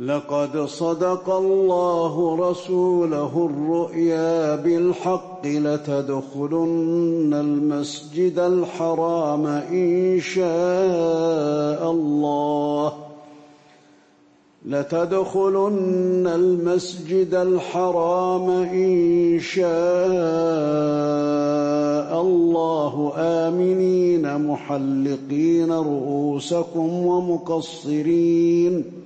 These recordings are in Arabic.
لقد صدق الله رسوله الرؤيا بالحق لتدخلن المسجد الحرام إن شاء الله. لتدخلن المسجد الحرام إن شاء الله. آمنين محلقين رؤوسكم ومقصرين.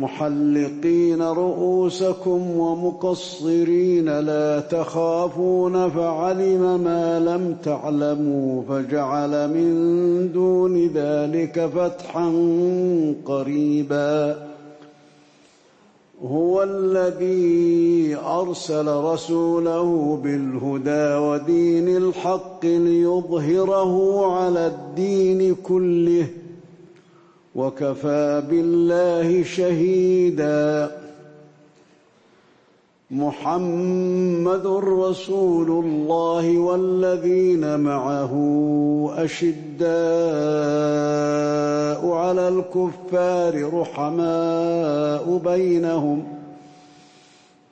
محلقين رؤوسكم ومقصرين لا تخافون فعلم ما لم تعلموا فجعل من دون ذلك فتحا قريبا هو الذي ارسل رسوله بالهدى ودين الحق ليظهره على الدين كله وكفى بالله شهيدا. محمد رسول الله والذين معه أشداء على الكفار رحماء بينهم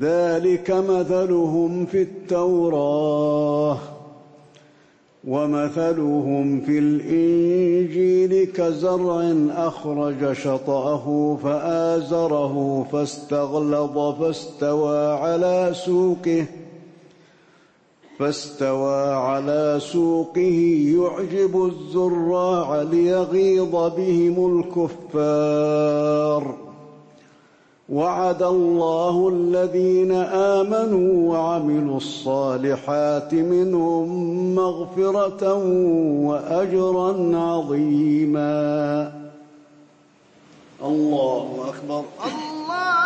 ذلك مثلهم في التوراه ومثلهم في الإنجيل كزرع أخرج شطأه فآزره فاستغلظ فاستوى على سوقه فاستوى على سوقه يعجب الزراع ليغيظ بهم الكفار وعد الله الذين آمنوا وعملوا الصالحات منهم مغفرة وأجرا عظيما. الله أكبر. الله